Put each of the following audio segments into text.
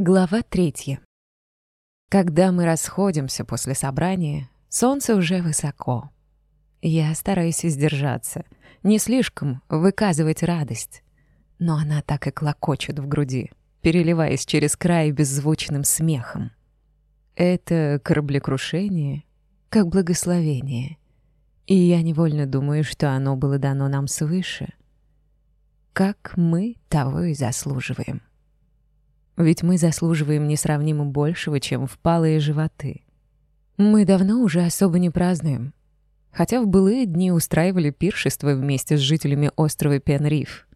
Глава третья. Когда мы расходимся после собрания, солнце уже высоко. Я стараюсь сдержаться, не слишком выказывать радость. Но она так и клокочет в груди, переливаясь через край беззвучным смехом. Это кораблекрушение как благословение. И я невольно думаю, что оно было дано нам свыше. Как мы того и заслуживаем ведь мы заслуживаем несравнимо большего, чем впалые животы. Мы давно уже особо не празднуем, хотя в былые дни устраивали пиршества вместе с жителями острова Пенриф.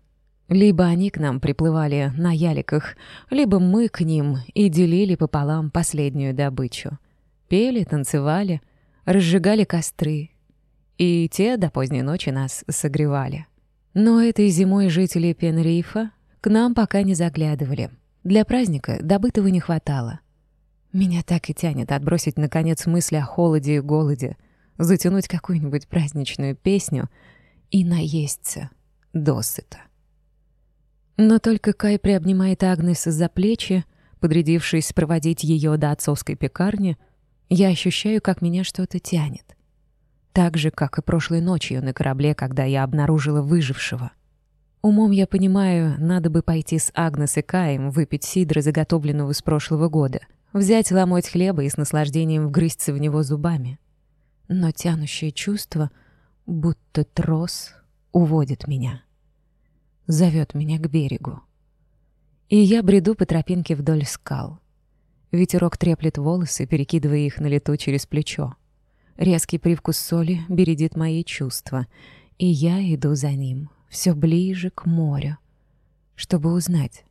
Либо они к нам приплывали на яликах, либо мы к ним и делили пополам последнюю добычу. Пели, танцевали, разжигали костры. И те до поздней ночи нас согревали. Но этой зимой жители Пенрифа к нам пока не заглядывали — для праздника добытого не хватало. Меня так и тянет отбросить, наконец, мысли о холоде и голоде, затянуть какую-нибудь праздничную песню и наесться досыта. Но только Кай приобнимает Агнес за плечи, подрядившись проводить ее до отцовской пекарни, я ощущаю, как меня что-то тянет. Так же, как и прошлой ночью на корабле, когда я обнаружила выжившего — Умом я понимаю, надо бы пойти с Агнес и Каем выпить сидра, заготовленного с прошлого года, взять ломоть хлеба и с наслаждением вгрызться в него зубами. Но тянущее чувство, будто трос, уводит меня. Зовет меня к берегу. И я бреду по тропинке вдоль скал. Ветерок треплет волосы, перекидывая их на лету через плечо. Резкий привкус соли бередит мои чувства, и я иду за ним — все ближе к морю, чтобы узнать,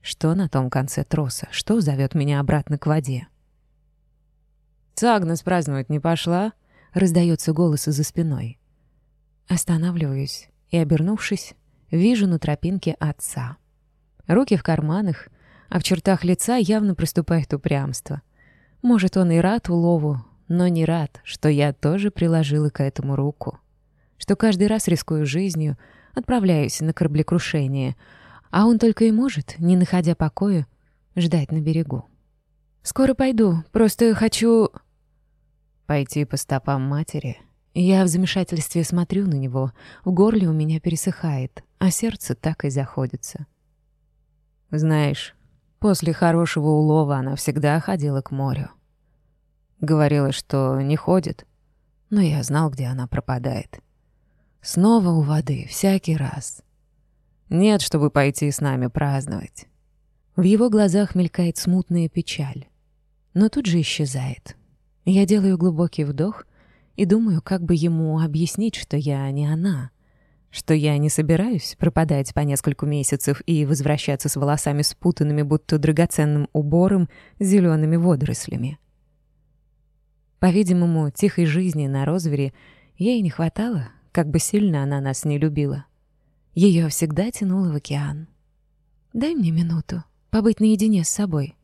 что на том конце троса, что зовет меня обратно к воде. «Цагнес праздновать не пошла?» — раздается голос за спиной. Останавливаюсь и, обернувшись, вижу на тропинке отца. Руки в карманах, а в чертах лица явно проступает упрямство. Может, он и рад улову, но не рад, что я тоже приложила к этому руку. Что каждый раз рискую жизнью — отправляюсь на кораблекрушение, а он только и может, не находя покоя, ждать на берегу. «Скоро пойду, просто хочу...» Пойти по стопам матери. Я в замешательстве смотрю на него, в горле у меня пересыхает, а сердце так и заходится. Знаешь, после хорошего улова она всегда ходила к морю. Говорила, что не ходит, но я знал, где она пропадает. Снова у воды, всякий раз. Нет, чтобы пойти с нами праздновать. В его глазах мелькает смутная печаль, но тут же исчезает. Я делаю глубокий вдох и думаю, как бы ему объяснить, что я не она, что я не собираюсь пропадать по нескольку месяцев и возвращаться с волосами спутанными, будто драгоценным убором, зелеными водорослями. По-видимому, тихой жизни на розвере ей не хватало, как бы сильно она нас не любила. Ее всегда тянуло в океан. «Дай мне минуту побыть наедине с собой.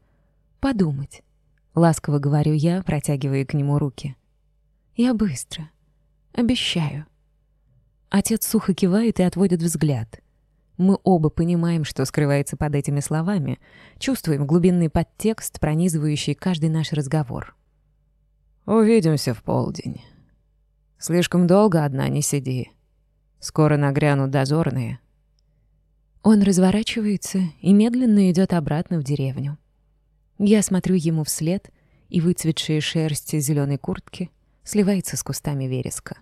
Подумать». Ласково говорю я, протягивая к нему руки. «Я быстро. Обещаю». Отец сухо кивает и отводит взгляд. Мы оба понимаем, что скрывается под этими словами, чувствуем глубинный подтекст, пронизывающий каждый наш разговор. «Увидимся в полдень». Слишком долго одна не сиди. Скоро нагрянут дозорные». Он разворачивается и медленно идет обратно в деревню. Я смотрю ему вслед, и выцветшие шерсти зеленой куртки сливается с кустами вереска.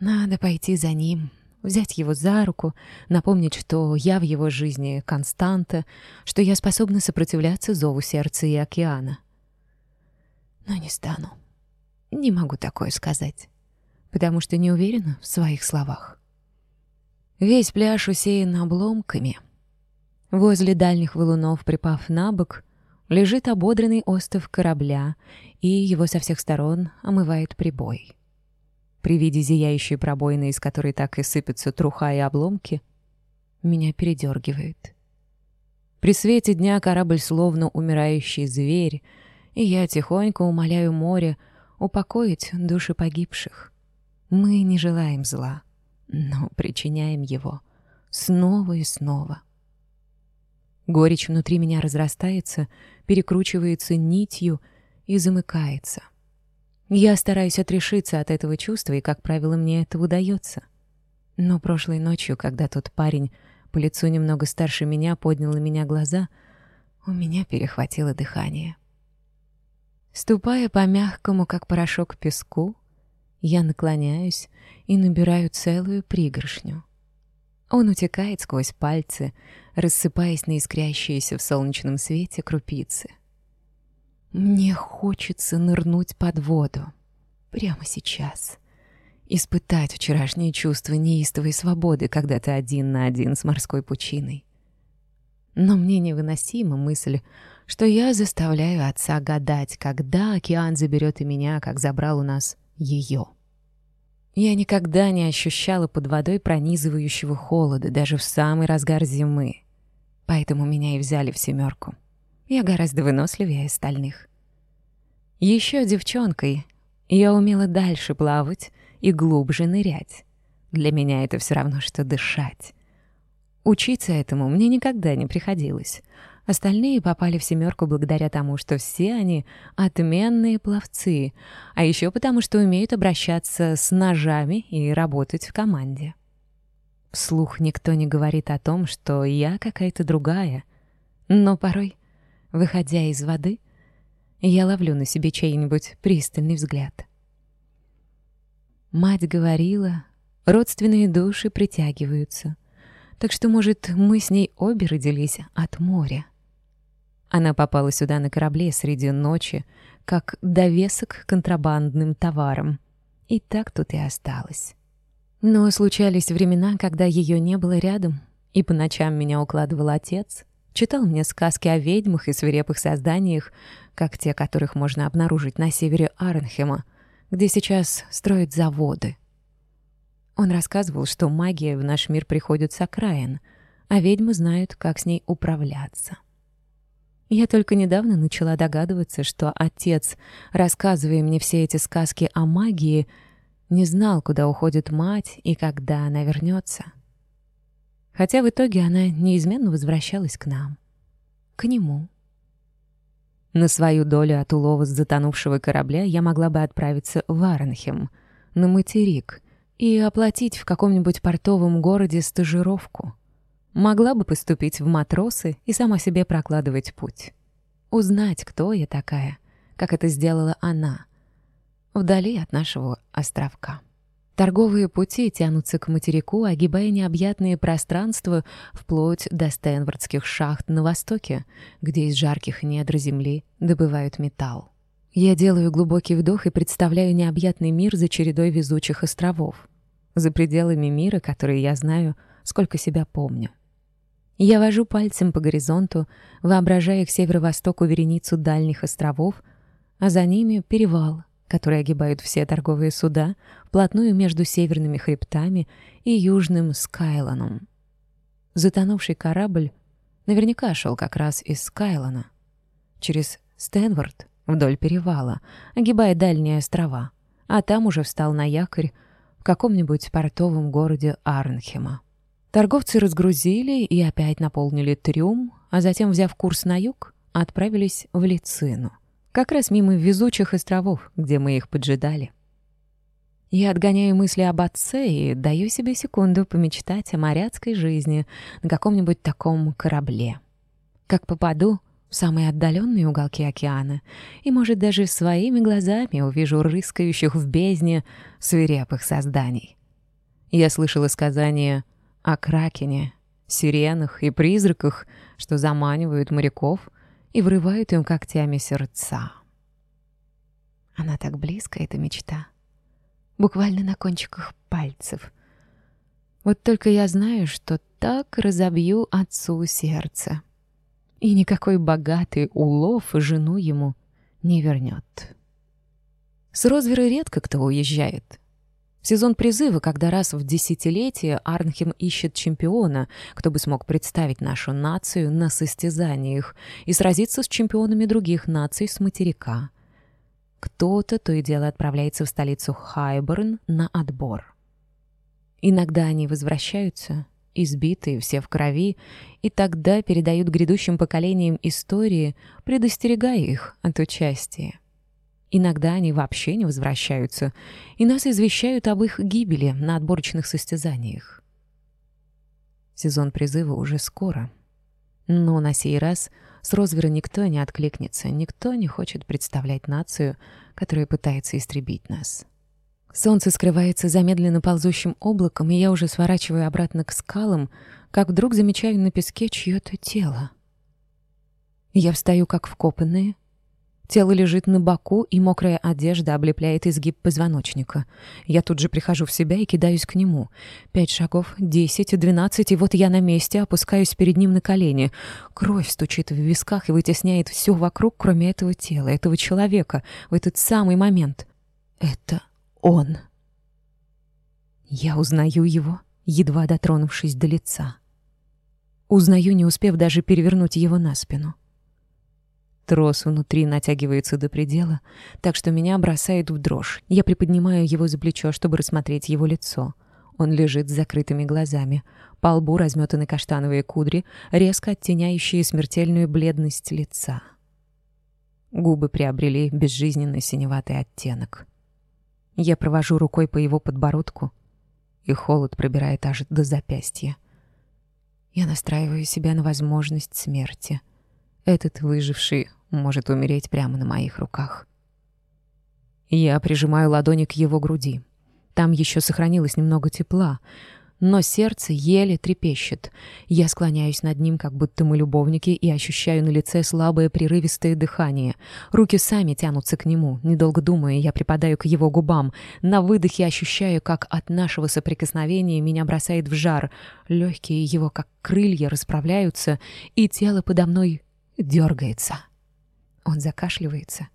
Надо пойти за ним, взять его за руку, напомнить, что я в его жизни константа, что я способна сопротивляться зову сердца и океана. Но не стану. Не могу такое сказать потому что не уверена в своих словах. Весь пляж усеян обломками. Возле дальних валунов, припав на бок, лежит ободренный остов корабля, и его со всех сторон омывает прибой. При виде зияющей пробоины, из которой так и сыпятся труха и обломки, меня передергивает. При свете дня корабль словно умирающий зверь, и я тихонько умоляю море упокоить души погибших. Мы не желаем зла, но причиняем его снова и снова. Горечь внутри меня разрастается, перекручивается нитью и замыкается. Я стараюсь отрешиться от этого чувства, и, как правило, мне это удается. Но прошлой ночью, когда тот парень по лицу немного старше меня поднял на меня глаза, у меня перехватило дыхание. Ступая по мягкому, как порошок, песку, я наклоняюсь и набираю целую пригоршню. Он утекает сквозь пальцы, рассыпаясь на искрящиеся в солнечном свете крупицы. Мне хочется нырнуть под воду. Прямо сейчас. Испытать вчерашнее чувство неистовой свободы, когда ты один на один с морской пучиной. Но мне невыносима мысль, что я заставляю отца гадать, когда океан заберет и меня, как забрал у нас ее. Я никогда не ощущала под водой пронизывающего холода, даже в самый разгар зимы. Поэтому меня и взяли в семерку. Я гораздо выносливее остальных. Еще девчонкой я умела дальше плавать и глубже нырять. Для меня это все равно, что дышать. Учиться этому мне никогда не приходилось, Остальные попали в семерку благодаря тому, что все они отменные пловцы, а еще потому, что умеют обращаться с ножами и работать в команде. Вслух никто не говорит о том, что я какая-то другая. Но порой, выходя из воды, я ловлю на себе чей-нибудь пристальный взгляд. Мать говорила, родственные души притягиваются. Так что, может, мы с ней обе родились от моря. Она попала сюда на корабле среди ночи, как довесок контрабандным товарам. И так тут и осталась. Но случались времена, когда ее не было рядом, и по ночам меня укладывал отец, читал мне сказки о ведьмах и свирепых созданиях, как те, которых можно обнаружить на севере Арнхема, где сейчас строят заводы. Он рассказывал, что магия в наш мир приходит с окраин, а ведьмы знают, как с ней управляться. Я только недавно начала догадываться, что отец, рассказывая мне все эти сказки о магии, не знал, куда уходит мать и когда она вернется. Хотя в итоге она неизменно возвращалась к нам. К нему. На свою долю от улова с затонувшего корабля я могла бы отправиться в Арнхем, на материк, и оплатить в каком-нибудь портовом городе стажировку — Могла бы поступить в матросы и сама себе прокладывать путь. Узнать, кто я такая, как это сделала она, вдали от нашего островка. Торговые пути тянутся к материку, огибая необъятные пространства вплоть до Стэнвардских шахт на востоке, где из жарких недр земли добывают металл. Я делаю глубокий вдох и представляю необъятный мир за чередой везучих островов. За пределами мира, который я знаю, сколько себя помню. Я вожу пальцем по горизонту, воображая к северо-востоку вереницу дальних островов, а за ними перевал, который огибают все торговые суда, вплотную между северными хребтами и южным Скайлоном. Затонувший корабль наверняка шел как раз из Скайлона, через Стэнвард вдоль перевала, огибая дальние острова, а там уже встал на якорь в каком-нибудь портовом городе Арнхема. Торговцы разгрузили и опять наполнили трюм, а затем, взяв курс на юг, отправились в Лицину. Как раз мимо везучих островов, где мы их поджидали. Я отгоняю мысли об отце и даю себе секунду помечтать о моряцкой жизни на каком-нибудь таком корабле. Как попаду в самые отдаленные уголки океана и, может, даже своими глазами увижу рыскающих в бездне свирепых созданий. Я слышала сказание о кракене, сиренах и призраках, что заманивают моряков и врывают им когтями сердца. Она так близко, эта мечта. Буквально на кончиках пальцев. Вот только я знаю, что так разобью отцу сердце. И никакой богатый улов жену ему не вернет. С Розвера редко кто уезжает. В Сезон призыва, когда раз в десятилетие Арнхем ищет чемпиона, кто бы смог представить нашу нацию на состязаниях и сразиться с чемпионами других наций с материка. Кто-то то и дело отправляется в столицу Хайберн на отбор. Иногда они возвращаются, избитые, все в крови, и тогда передают грядущим поколениям истории, предостерегая их от участия. Иногда они вообще не возвращаются, и нас извещают об их гибели на отборочных состязаниях. Сезон призыва уже скоро. Но на сей раз с Розвера никто не откликнется, никто не хочет представлять нацию, которая пытается истребить нас. Солнце скрывается за медленно ползущим облаком, и я уже сворачиваю обратно к скалам, как вдруг замечаю на песке чье-то тело. Я встаю как вкопанная. Тело лежит на боку, и мокрая одежда облепляет изгиб позвоночника. Я тут же прихожу в себя и кидаюсь к нему. Пять шагов, десять, двенадцать, и вот я на месте, опускаюсь перед ним на колени. Кровь стучит в висках и вытесняет все вокруг, кроме этого тела, этого человека, в этот самый момент. Это он. Я узнаю его, едва дотронувшись до лица. Узнаю, не успев даже перевернуть его на спину. Трос внутри натягивается до предела, так что меня бросает в дрожь. Я приподнимаю его за плечо, чтобы рассмотреть его лицо. Он лежит с закрытыми глазами. По лбу разметаны каштановые кудри, резко оттеняющие смертельную бледность лица. Губы приобрели безжизненный синеватый оттенок. Я провожу рукой по его подбородку, и холод пробирает аж до Может, умереть прямо на моих руках. Я прижимаю ладони к его груди. Там еще сохранилось немного тепла, но сердце еле трепещет. Я склоняюсь над ним, как будто мы любовники, и ощущаю на лице слабое прерывистое дыхание. Руки сами тянутся к нему. Недолго думая, я припадаю к его губам. На выдохе ощущаю, как от нашего соприкосновения меня бросает в жар. Легкие его, как крылья, расправляются, и тело подо мной дергается. Он закашливается,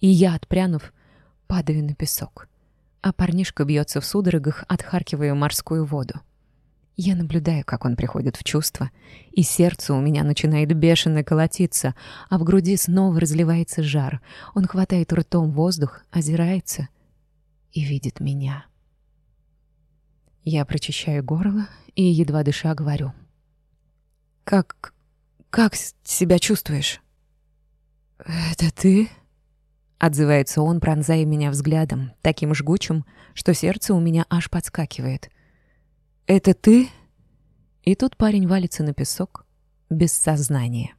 и я, отпрянув, падаю на песок а парнишка бьется в судорогах, отхаркивая морскую воду. Я наблюдаю, как он приходит в чувство, и сердце у меня начинает бешено колотиться, а в груди снова разливается жар. Он хватает ртом воздух, озирается и видит меня. Я прочищаю горло и, едва дыша, говорю. «Как... как себя чувствуешь?» «Это ты?» Отзывается он, пронзая меня взглядом, таким жгучим, что сердце у меня аж подскакивает. «Это ты?» И тут парень валится на песок, без сознания.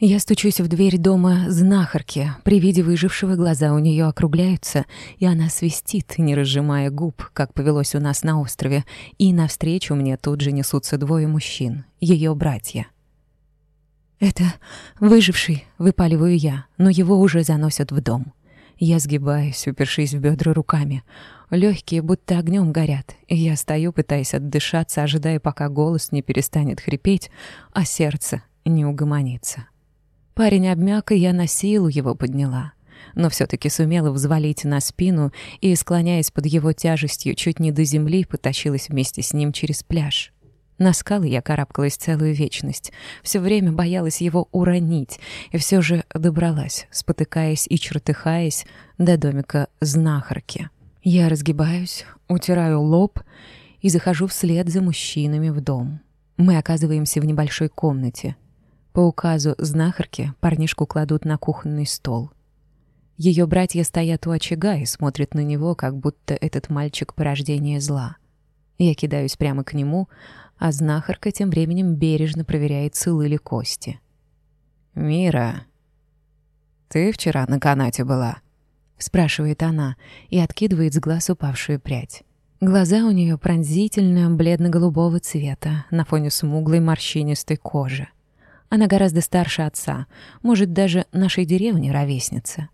Я стучусь в дверь дома знахарки. При виде выжившего глаза у нее округляются, и она свистит, не разжимая губ, как повелось у нас на острове, и навстречу мне тут же несутся двое мужчин, ее братья — «Это выживший», — выпаливаю я, но его уже заносят в дом. Я сгибаюсь, упершись в бедра руками. Легкие будто огнем горят, и я стою, пытаясь отдышаться, ожидая, пока голос не перестанет хрипеть, а сердце не угомонится. Парень обмяк, и я на силу его подняла, но все таки сумела взвалить на спину и, склоняясь под его тяжестью чуть не до земли, потащилась вместе с ним через пляж. На скалы я карабкалась целую вечность. Все время боялась его уронить, и все же добралась, спотыкаясь и чертыхаясь, до домика знахарки. Я разгибаюсь, утираю лоб и захожу вслед за мужчинами в дом. Мы оказываемся в небольшой комнате. По указу знахарки парнишку кладут на кухонный стол. Ее братья стоят у очага и смотрят на него, как будто этот мальчик порождение зла. Я кидаюсь прямо к нему, а знахарка тем временем бережно проверяет, целы ли кости. «Мира, ты вчера на канате была?» — спрашивает она и откидывает с глаз упавшую прядь. Глаза у нее пронзительно бледно-голубого цвета на фоне смуглой морщинистой кожи. Она гораздо старше отца, может, даже нашей деревни ровесница.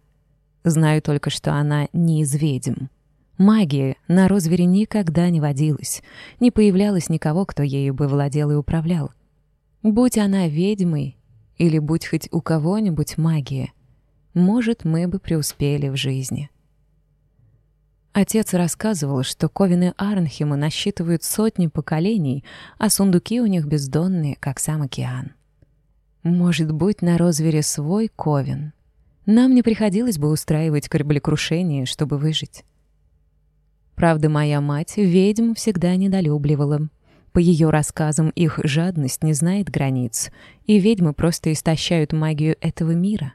Знаю только, что она не из ведьм. Магии на Розвере никогда не водилось, не появлялось никого, кто ею бы владел и управлял. Будь она ведьмой или будь хоть у кого-нибудь магия, может, мы бы преуспели в жизни. Отец рассказывал, что ковины Арнхема насчитывают сотни поколений, а сундуки у них бездонные, как сам океан. Может быть, на Розвере свой ковен. Нам не приходилось бы устраивать кораблекрушение, чтобы выжить. Правда, моя мать ведьм всегда недолюбливала. По ее рассказам, их жадность не знает границ, и ведьмы просто истощают магию этого мира.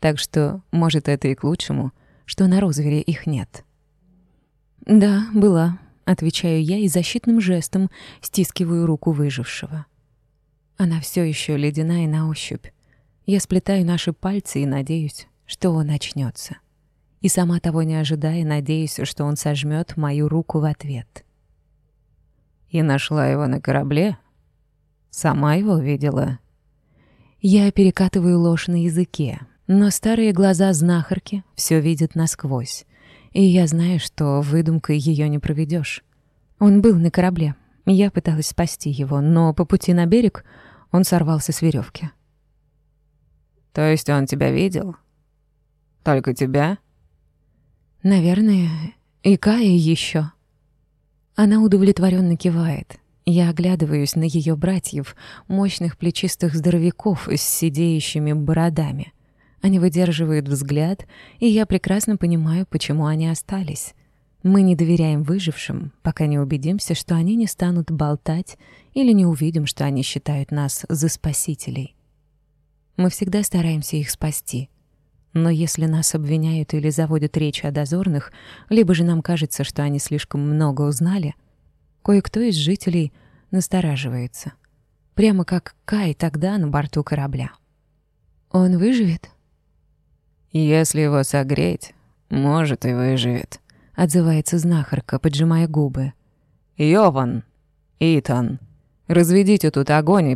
Так что, может, это и к лучшему, что на Розвере их нет. «Да, была», — отвечаю я и защитным жестом стискиваю руку выжившего. Она все еще ледяная на ощупь. Я сплетаю наши пальцы и надеюсь, что он очнется и сама того не ожидая, надеясь, что он сожмет мою руку в ответ. «Я нашла его на корабле. Сама его видела». Я перекатываю ложь на языке, но старые глаза знахарки все видят насквозь, и я знаю, что выдумкой ее не проведешь. Он был на корабле. Я пыталась спасти его, но по пути на берег он сорвался с веревки. «То есть он тебя видел? Только тебя?» наверное, и Кая еще. Она удовлетворенно кивает. Я оглядываюсь на ее братьев, мощных плечистых здоровяков с сидеющими бородами. Они выдерживают взгляд, и я прекрасно понимаю, почему они остались. Мы не доверяем выжившим, пока не убедимся, что они не станут болтать или не увидим, что они считают нас за спасителей. Мы всегда стараемся их спасти, Но если нас обвиняют или заводят речь о дозорных, либо же нам кажется, что они слишком много узнали, кое-кто из жителей настораживается. Прямо как Кай тогда на борту корабля. Он выживет? Если его согреть, может и выживет, отзывается знахарка, поджимая губы. Йован, Итан, разведите тут огонь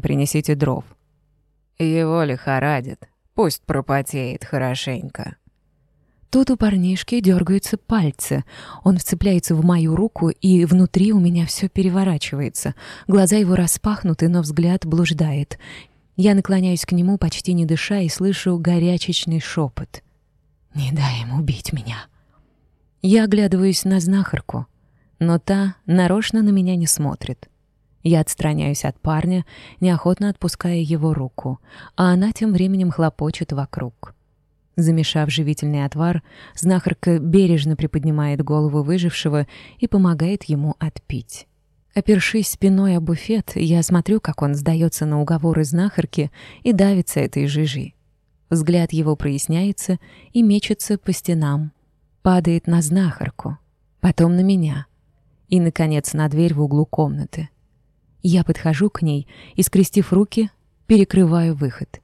Пусть пропотеет хорошенько». Тут у парнишки дергаются пальцы. Он вцепляется в мою руку, и внутри у меня все переворачивается. Глаза его распахнуты, но взгляд блуждает. Я наклоняюсь к нему, почти не дыша, и слышу горячечный шепот. «Не дай им убить меня!» Я оглядываюсь на знахарку, но та нарочно на меня не смотрит. Я отстраняюсь от парня, неохотно отпуская его руку, а она тем временем хлопочет вокруг. Замешав живительный отвар, знахарка бережно приподнимает голову выжившего и помогает ему отпить. Опершись спиной о буфет, я смотрю, как он сдается на уговоры знахарки и давится этой жижей. Взгляд его проясняется и мечется по стенам. Падает на знахарку, потом на меня и, наконец, на дверь в углу комнаты — я подхожу к ней и, скрестив руки, перекрываю выход.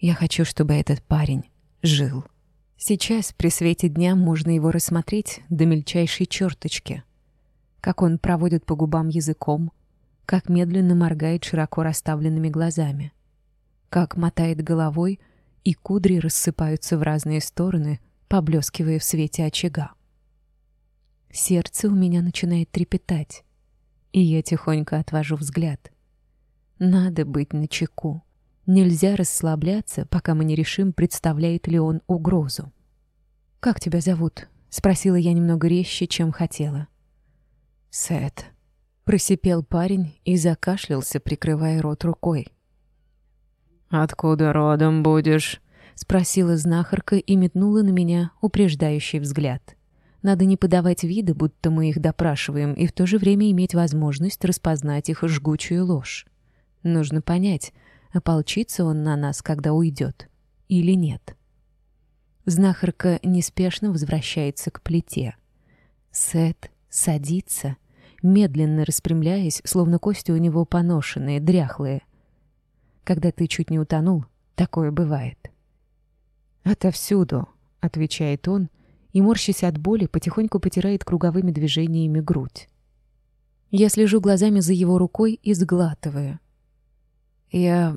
Я хочу, чтобы этот парень жил. Сейчас, при свете дня, можно его рассмотреть до мельчайшей черточки. Как он проводит по губам языком, как медленно моргает широко расставленными глазами, как мотает головой, и кудри рассыпаются в разные стороны, поблескивая в свете очага. Сердце у меня начинает трепетать и я тихонько отвожу взгляд. Надо быть начеку. Нельзя расслабляться, пока мы не решим, представляет ли он угрозу. «Как тебя зовут?» — спросила я немного резче, чем хотела. «Сет», — просипел парень и закашлялся, прикрывая рот рукой. «Откуда родом будешь?» — спросила знахарка и метнула на меня упреждающий взгляд. Надо не подавать виды, будто мы их допрашиваем, и в то же время иметь возможность распознать их жгучую ложь. Нужно понять, ополчится он на нас, когда уйдет, или нет. Знахарка неспешно возвращается к плите. Сет садится, медленно распрямляясь, словно кости у него поношенные, дряхлые. Когда ты чуть не утонул, такое бывает. «Отовсюду», — отвечает он, и, морщась от боли, потихоньку потирает круговыми движениями грудь. Я слежу глазами за его рукой и сглатываю. Я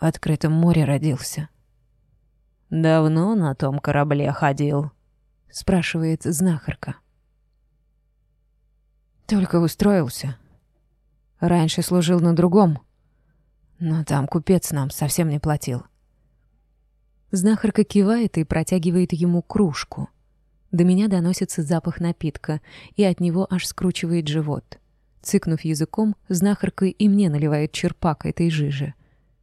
в открытом море родился. «Давно на том корабле ходил?» — спрашивает знахарка. «Только устроился. Раньше служил на другом, но там купец нам совсем не платил». Знахарка кивает и протягивает ему кружку — до меня доносится запах напитка, и от него аж скручивает живот. Цыкнув языком, знахарка и мне наливает черпак этой жижи.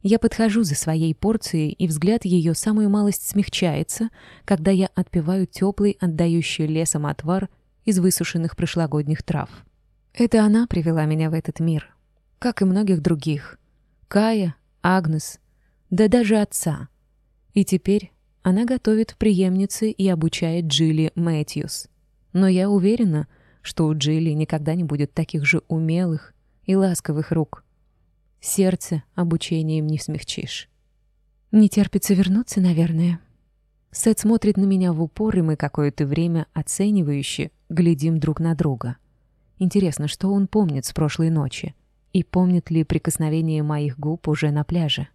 Я подхожу за своей порцией, и взгляд ее самую малость смягчается, когда я отпиваю теплый, отдающий лесом отвар из высушенных прошлогодних трав. Это она привела меня в этот мир, как и многих других. Кая, Агнес, да даже отца. И теперь Она готовит преемницы и обучает Джилли Мэтьюс. Но я уверена, что у Джилли никогда не будет таких же умелых и ласковых рук. Сердце обучением не смягчишь. Не терпится вернуться, наверное. Сет смотрит на меня в упор, и мы какое-то время оценивающе глядим друг на друга. Интересно, что он помнит с прошлой ночи? И помнит ли прикосновение моих губ уже на пляже?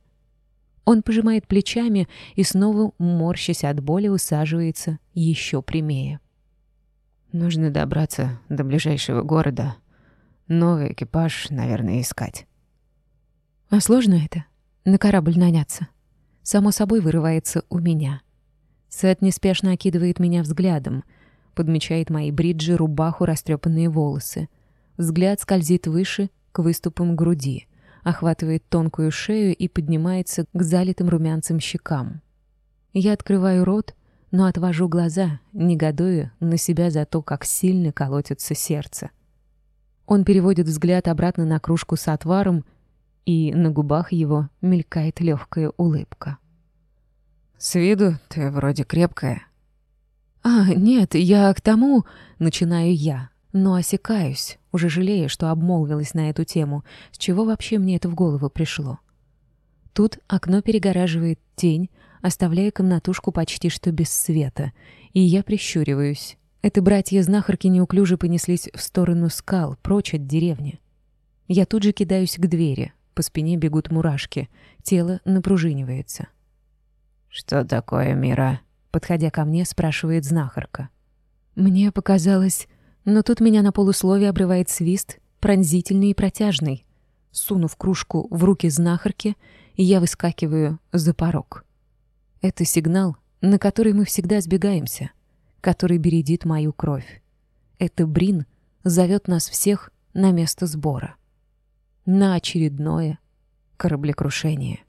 Он пожимает плечами и снова, морщась от боли, усаживается еще прямее. «Нужно добраться до ближайшего города. Новый экипаж, наверное, искать». «А сложно это? На корабль наняться?» Само собой вырывается у меня. Сет неспешно окидывает меня взглядом, подмечает мои бриджи, рубаху, растрепанные волосы. Взгляд скользит выше, к выступам груди — охватывает тонкую шею и поднимается к залитым румянцем щекам. Я открываю рот, но отвожу глаза, негодую на себя за то, как сильно колотится сердце. Он переводит взгляд обратно на кружку с отваром, и на губах его мелькает легкая улыбка. «С виду ты вроде крепкая». «А, нет, я к тому...» — начинаю я, но осекаюсь. Уже жалея, что обмолвилась на эту тему, с чего вообще мне это в голову пришло. Тут окно перегораживает тень, оставляя комнатушку почти что без света, и я прищуриваюсь. Это братья-знахарки неуклюже понеслись в сторону скал, прочь от деревни. Я тут же кидаюсь к двери, по спине бегут мурашки, тело напружинивается. «Что такое, Мира?» — подходя ко мне, спрашивает знахарка. «Мне показалось, но тут меня на полусловие обрывает свист, пронзительный и протяжный. Сунув кружку в руки знахарки, я выскакиваю за порог. Это сигнал, на который мы всегда сбегаемся, который бередит мою кровь. Это Брин зовет нас всех на место сбора. На очередное кораблекрушение.